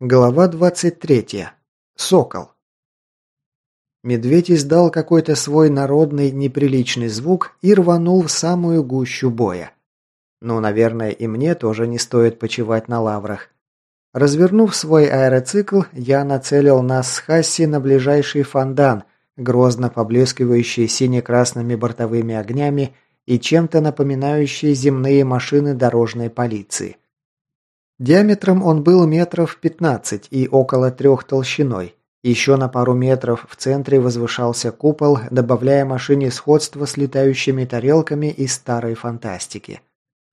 Глава 23. Сокол. Медведь издал какой-то свой народный неприличный звук и рванул в самую гущу боя. Ну, наверное, и мне тоже не стоит почивать на лаврах. Развернув свой аэроцикл, я нацелил нас с Хасси на ближайший фондан, грозно поблескивающий сине-красными бортовыми огнями и чем-то напоминающий земные машины дорожной полиции. Диаметром он был метров 15 и около трех толщиной. Еще на пару метров в центре возвышался купол, добавляя машине сходство с летающими тарелками из старой фантастики.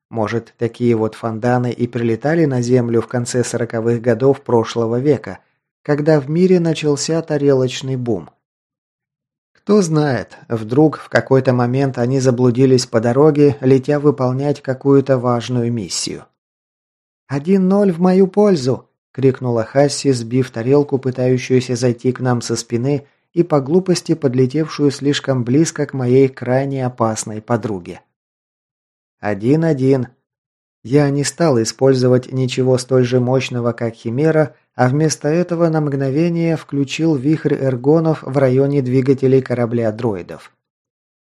Может, такие вот фонданы и прилетали на Землю в конце сороковых годов прошлого века, когда в мире начался тарелочный бум. Кто знает, вдруг в какой-то момент они заблудились по дороге, летя выполнять какую-то важную миссию. «Один ноль в мою пользу!» – крикнула Хасси, сбив тарелку, пытающуюся зайти к нам со спины и по глупости подлетевшую слишком близко к моей крайне опасной подруге. «Один-один!» Я не стал использовать ничего столь же мощного, как Химера, а вместо этого на мгновение включил вихрь эргонов в районе двигателей корабля-дроидов.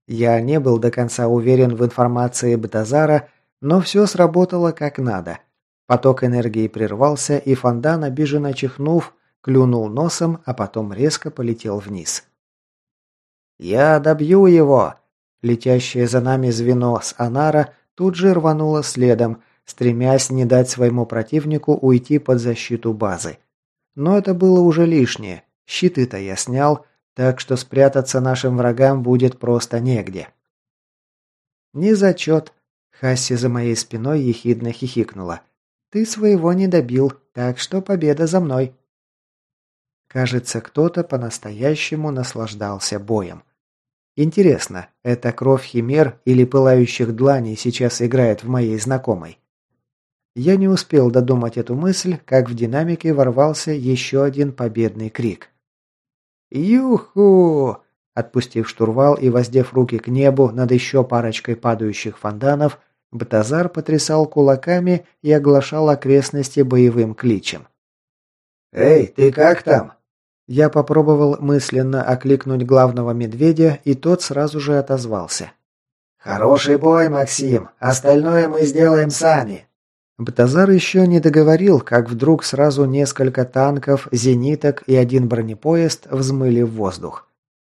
Я не был до конца уверен в информации Бтазара, но все сработало как надо. Поток энергии прервался, и фондан, обиженно чихнув, клюнул носом, а потом резко полетел вниз. «Я добью его!» Летящее за нами звено с Анара тут же рвануло следом, стремясь не дать своему противнику уйти под защиту базы. Но это было уже лишнее. Щиты-то я снял, так что спрятаться нашим врагам будет просто негде. «Не зачет!» Хасси за моей спиной ехидно хихикнула. Ты своего не добил, так что победа за мной. Кажется, кто-то по-настоящему наслаждался боем. Интересно, это кровь химер или пылающих дланей сейчас играет в моей знакомой? Я не успел додумать эту мысль, как в динамике ворвался еще один победный крик. «Юху!» Отпустив штурвал и воздев руки к небу над еще парочкой падающих фонтанов, Батазар потрясал кулаками и оглашал окрестности боевым кличем. «Эй, ты как там?» Я попробовал мысленно окликнуть главного медведя, и тот сразу же отозвался. «Хороший бой, Максим. Остальное мы сделаем сами». Батазар еще не договорил, как вдруг сразу несколько танков, зениток и один бронепоезд взмыли в воздух.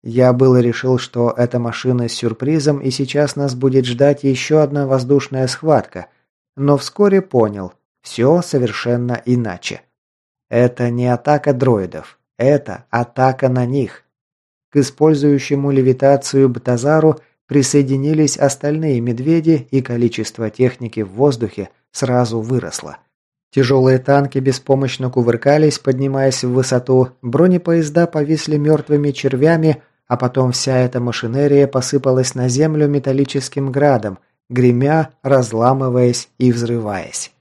Я было решил, что эта машина с сюрпризом и сейчас нас будет ждать еще одна воздушная схватка, но вскоре понял, все совершенно иначе. Это не атака дроидов, это атака на них. К использующему левитацию Бтазару присоединились остальные медведи, и количество техники в воздухе сразу выросло. Тяжелые танки беспомощно кувыркались, поднимаясь в высоту, бронепоезда повисли мертвыми червями, а потом вся эта машинерия посыпалась на землю металлическим градом, гремя, разламываясь и взрываясь.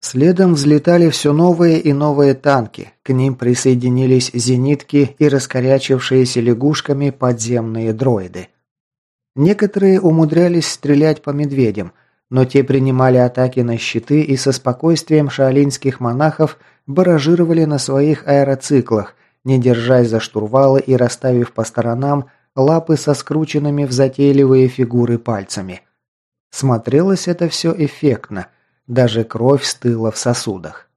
Следом взлетали все новые и новые танки, к ним присоединились зенитки и раскорячившиеся лягушками подземные дроиды. Некоторые умудрялись стрелять по медведям, но те принимали атаки на щиты и со спокойствием шаолиньских монахов баражировали на своих аэроциклах, не держась за штурвалы и расставив по сторонам лапы со скрученными в затейливые фигуры пальцами. Смотрелось это все эффектно, даже кровь стыла в сосудах.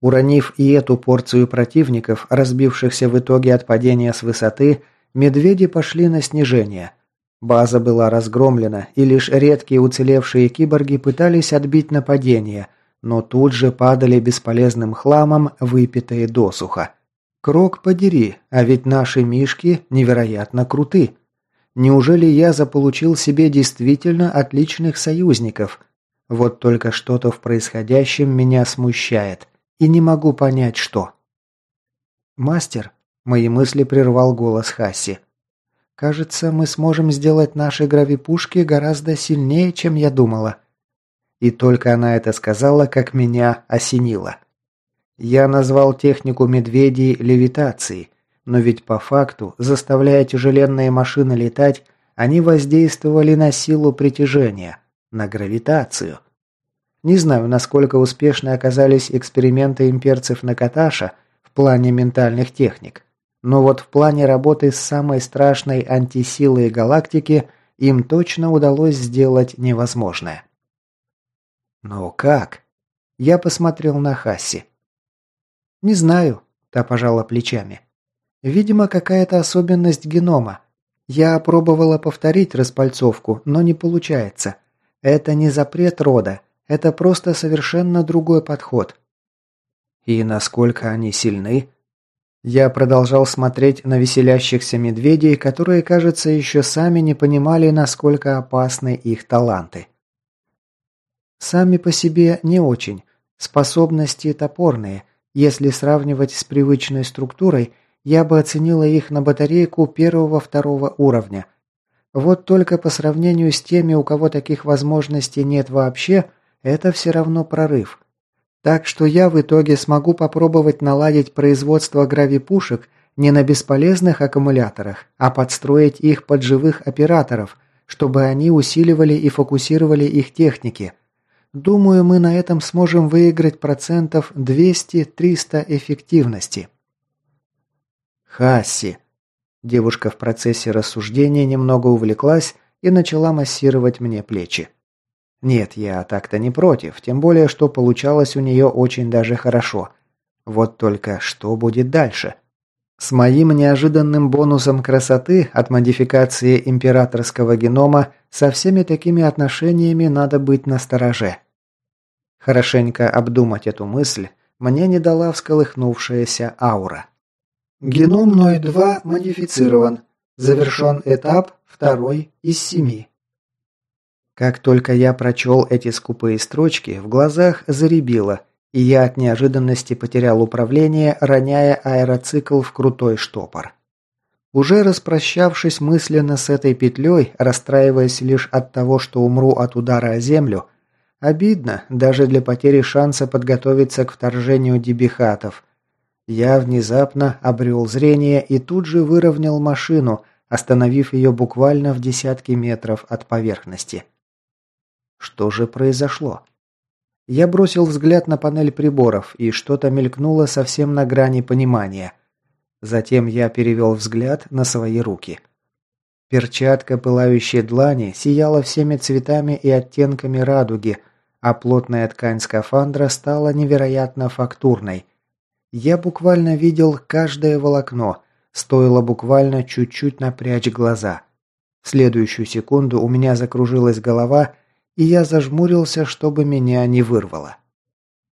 Уронив и эту порцию противников, разбившихся в итоге от падения с высоты, медведи пошли на снижение. База была разгромлена, и лишь редкие уцелевшие киборги пытались отбить нападение, но тут же падали бесполезным хламом, выпитые досуха. Крок подери, а ведь наши мишки невероятно круты. Неужели я заполучил себе действительно отличных союзников? Вот только что-то в происходящем меня смущает, и не могу понять, что. «Мастер», — мои мысли прервал голос Хасси, — «кажется, мы сможем сделать наши гравипушки гораздо сильнее, чем я думала». И только она это сказала, как меня осенило. Я назвал технику медведей левитацией, но ведь по факту, заставляя тяжеленные машины летать, они воздействовали на силу притяжения, на гравитацию. Не знаю, насколько успешны оказались эксперименты имперцев на Каташа в плане ментальных техник. Но вот в плане работы с самой страшной антисилой галактики им точно удалось сделать невозможное. Но как? Я посмотрел на Хасси. Не знаю, та пожала плечами. Видимо, какая-то особенность генома. Я пробовала повторить распальцовку, но не получается. Это не запрет рода, это просто совершенно другой подход. И насколько они сильны? Я продолжал смотреть на веселящихся медведей, которые, кажется, еще сами не понимали, насколько опасны их таланты. Сами по себе не очень. Способности топорные. Если сравнивать с привычной структурой, я бы оценила их на батарейку первого-второго уровня. Вот только по сравнению с теми, у кого таких возможностей нет вообще, это все равно прорыв. Так что я в итоге смогу попробовать наладить производство гравипушек не на бесполезных аккумуляторах, а подстроить их под живых операторов, чтобы они усиливали и фокусировали их техники. Думаю, мы на этом сможем выиграть процентов 200-300 эффективности. Хасси. Девушка в процессе рассуждения немного увлеклась и начала массировать мне плечи. Нет, я так-то не против, тем более, что получалось у нее очень даже хорошо. Вот только что будет дальше? С моим неожиданным бонусом красоты от модификации императорского генома со всеми такими отношениями надо быть настороже. Хорошенько обдумать эту мысль мне не дала всколыхнувшаяся аура. Геном Ной-2 модифицирован. Завершен этап второй из семи. Как только я прочел эти скупые строчки, в глазах заребило, и я от неожиданности потерял управление, роняя аэроцикл в крутой штопор. Уже распрощавшись мысленно с этой петлей, расстраиваясь лишь от того, что умру от удара о землю, обидно даже для потери шанса подготовиться к вторжению дебихатов. Я внезапно обрел зрение и тут же выровнял машину, остановив ее буквально в десятки метров от поверхности. Что же произошло? Я бросил взгляд на панель приборов, и что-то мелькнуло совсем на грани понимания. Затем я перевел взгляд на свои руки. Перчатка пылающей длани сияла всеми цветами и оттенками радуги, а плотная ткань скафандра стала невероятно фактурной. Я буквально видел каждое волокно, стоило буквально чуть-чуть напрячь глаза. В следующую секунду у меня закружилась голова – и я зажмурился, чтобы меня не вырвало.